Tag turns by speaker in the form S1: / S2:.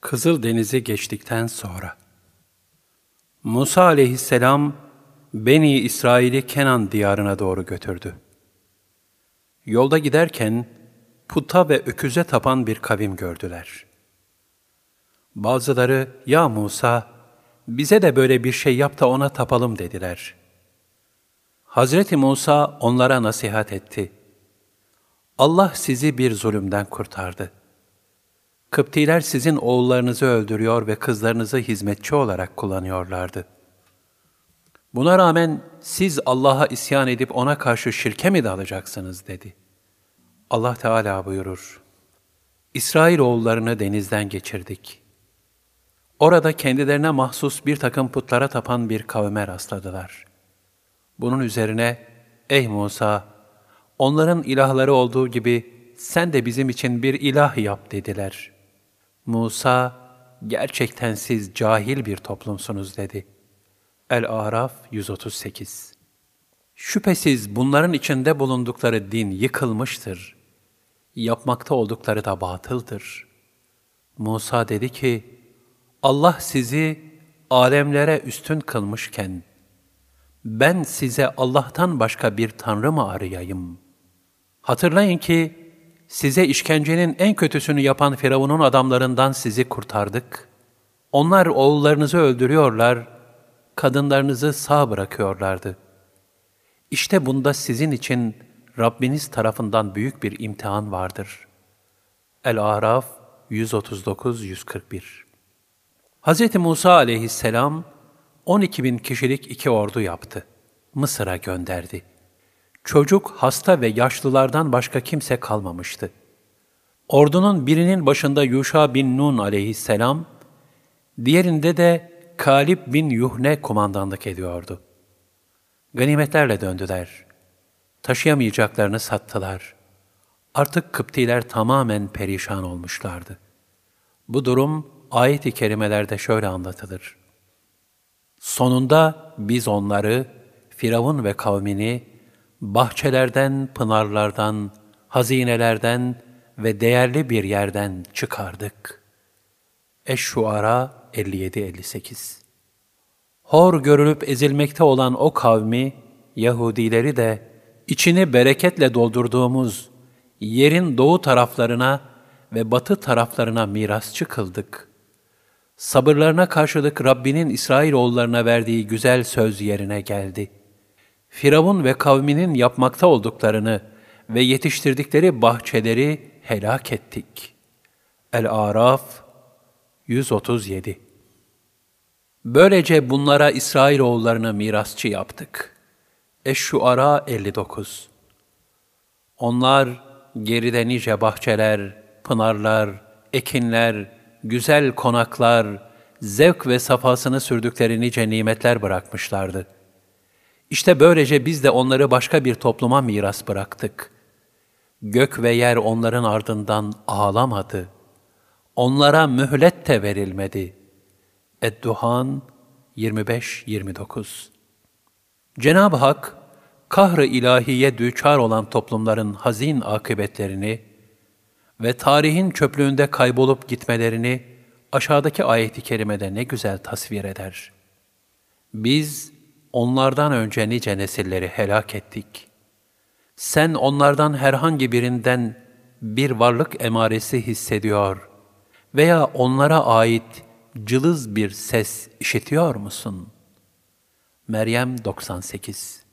S1: Kızıl Denizi geçtikten sonra Musa aleyhisselam Beni İsrail'i Kenan diyarına doğru götürdü. Yolda giderken puta ve öküze tapan bir kavim gördüler. Bazıları, ya Musa, bize de böyle bir şey yap da ona tapalım dediler. Hazreti Musa onlara nasihat etti. Allah sizi bir zulümden kurtardı. Kıptiler sizin oğullarınızı öldürüyor ve kızlarınızı hizmetçi olarak kullanıyorlardı. Buna rağmen siz Allah'a isyan edip ona karşı şirke mi dalacaksınız dedi. Allah Teala buyurur. İsrail oğullarını denizden geçirdik. Orada kendilerine mahsus bir takım putlara tapan bir kavme rastladılar. Bunun üzerine, ey Musa, onların ilahları olduğu gibi sen de bizim için bir ilah yap dediler.'' Musa, gerçekten siz cahil bir toplumsunuz dedi. El-Araf 138 Şüphesiz bunların içinde bulundukları din yıkılmıştır. Yapmakta oldukları da batıldır. Musa dedi ki, Allah sizi alemlere üstün kılmışken, ben size Allah'tan başka bir tanrı mı arayayım? Hatırlayın ki, size işkencenin en kötüsünü yapan Firavun'un adamlarından sizi kurtardık. Onlar oğullarınızı öldürüyorlar, kadınlarınızı sağ bırakıyorlardı. İşte bunda sizin için Rabbiniz tarafından büyük bir imtihan vardır. El-Araf 139-141 Hz. Musa aleyhisselam 12 bin kişilik iki ordu yaptı. Mısır'a gönderdi. Çocuk, hasta ve yaşlılardan başka kimse kalmamıştı. Ordunun birinin başında Yuşa bin Nun aleyhisselam, diğerinde de Kalib bin Yuhne kumandanlık ediyordu. Ganimetlerle döndüler. Taşıyamayacaklarını sattılar. Artık Kıptiler tamamen perişan olmuşlardı. Bu durum ayet-i kerimelerde şöyle anlatılır. Sonunda biz onları, Firavun ve kavmini bahçelerden, pınarlardan, hazinelerden ve değerli bir yerden çıkardık. Eş-Şuara 57-58 Hor görülüp ezilmekte olan o kavmi, Yahudileri de içini bereketle doldurduğumuz yerin doğu taraflarına ve batı taraflarına mirasçı kıldık. Sabırlarına karşılık Rabbinin İsrailoğullarına verdiği güzel söz yerine geldi.'' Firavun ve kavminin yapmakta olduklarını ve yetiştirdikleri bahçeleri helak ettik. El-Araf 137 Böylece bunlara İsrailoğullarını mirasçı yaptık. Eş-Şuara 59 Onlar geride nice bahçeler, pınarlar, ekinler, güzel konaklar, zevk ve safasını sürdükleri nice nimetler bırakmışlardı.'' İşte böylece biz de onları başka bir topluma miras bıraktık. Gök ve yer onların ardından ağlamadı. Onlara mühlet de verilmedi. Edduhan 25-29 Cenab-ı Hak, kahr-ı ilahiye düçar olan toplumların hazin akıbetlerini ve tarihin çöplüğünde kaybolup gitmelerini aşağıdaki ayeti kerimede ne güzel tasvir eder. Biz, onlardan önce nice nesilleri helak ettik. Sen onlardan herhangi birinden bir varlık emaresi hissediyor veya onlara ait cılız bir ses işitiyor musun? Meryem 98